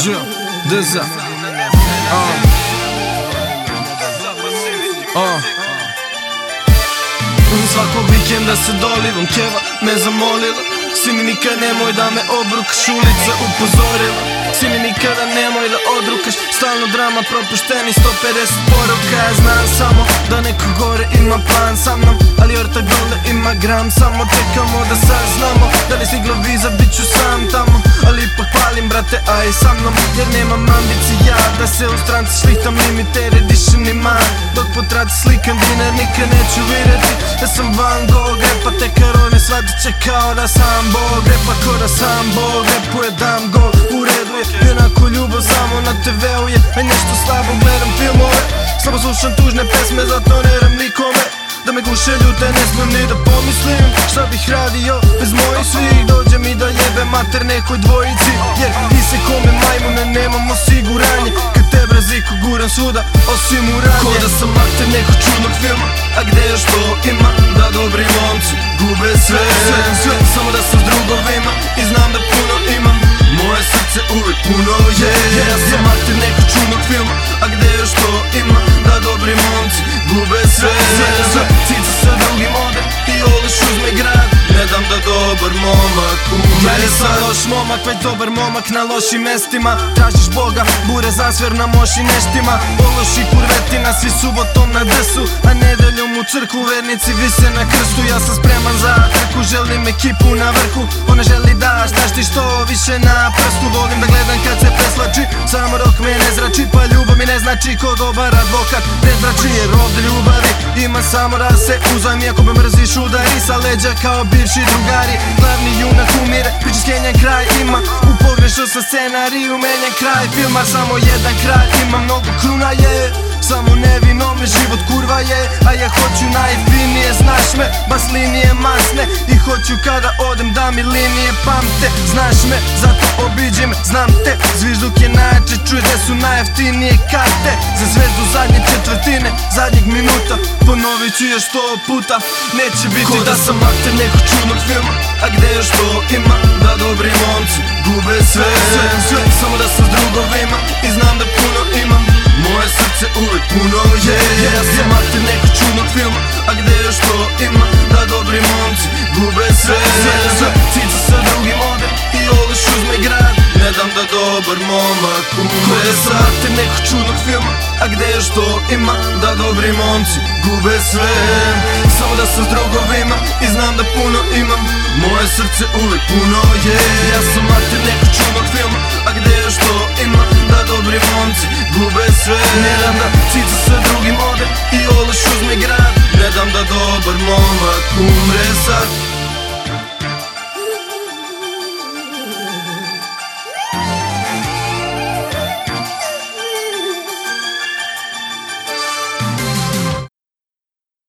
J, DZ uh. Uh. Svakog vikenda se dolivam, keva me zamolila. Sini nikad nemoj da me obrukaš, ulica upozorila. Sini nikada nemoj da odrukaš, stalno drama propušteni 150 poruka. Ja znam samo da neko gore ima plan sa mnom Ali orta dole ima gram, samo čekamo da saznamo Da li stiglo viza, bit ću sam tamo palim brate, aj sa mnom Jer nemam ambicija da se u stranci šlihtam Limited edition ima Dok po traci slikam dinar nikad neću vidjeti Da sam van Gogh, repa te karone Shvatit će kao da sam Bog. Repa ko da sam Bog, repuje dam gol U redu je, jednako ljubav samo na TV-u je. A nešto slabo gledam filmove Slabo slušam tužne pesme, zato ne dam nikome. Da me guše ljute ne smijem ni da pomislim Šta bih radio bez mojih svih. Dođe da jebe mater nekoj dvojici. Jer i se kome majmune nemam osiguranje. Kad te braziku guram svuda osim u ranje. Ko da sam akter nekog čudnog filma A gde još to ima? Da dobri momci gube sve. Sve, samo da sam s drugovima I znam da puno imam. Moje srce uvijek puno je. Ja sam akter nekog čudnog filma A gde još to ima? Da dobri momci gube sve. Cica sa drugim ode i oliš uzme grad. Ne dam da dobar momak umre Nisam loš momak, već dobar momak na lošim mestima. Tražiš Boga, bure zasver na moši neštima Ološi kurvetina, svi subotom na desu A nedeljom u crkvu vernici vise na krstu. Ja sam spreman za trku, želim ekipu na vrhu. Ona želi da štašti što više na prstu. Volim da gledam kad se preslači, samo rok me ne zrači Pa znači ko dobar advokat Ne zrači jer ovdje ljubavi. Ima samo da se uzajmi Ako me mrziš udari sa leđa kao bivši drugari. Glavni junak umire, priči skenjan kraj. Ima U pogrešao sam scenariju, menjan kraj. Filma Samo jedan kraj, ima mnogo kruna je. Samo nevino me život kurva je A ja hoću znaš me Bas linije masne. I hoću kada odem da mi linije pamte. Znaš me, zato obiđem, znam te. Zvižduk je najjače, čuje da su najjeftinije karte. Za zvezdu zadnje četvrtine, zadnjeg minuta. Ponovit ću još sto puta. Neće biti Ko da sam akter nekog čudnog filma. A gde još to ima? Da dobri momci gube sve, sve, sve Samo da sam s drugovima. I znam da puno imam. Moje srce uvijek puno je. Ja sam akter još to ima Da dobri momci gube sve. Cica sa drugim ode I oliš uzme grad. Ne dam da dobar momak umre. Ja sam akter nekog čudnog filma A gde još to ima? Da dobri momci gube sve. Samo da sam s drugovima I znam da puno imam. Moje srce uvijek puno je. Ja sam akter nekog čudnog filma A gde još to ima? Da dobri momci gube sve. Ne dam da cica sa drugim ode I oliš uzme grad dam da dobar momak umre sad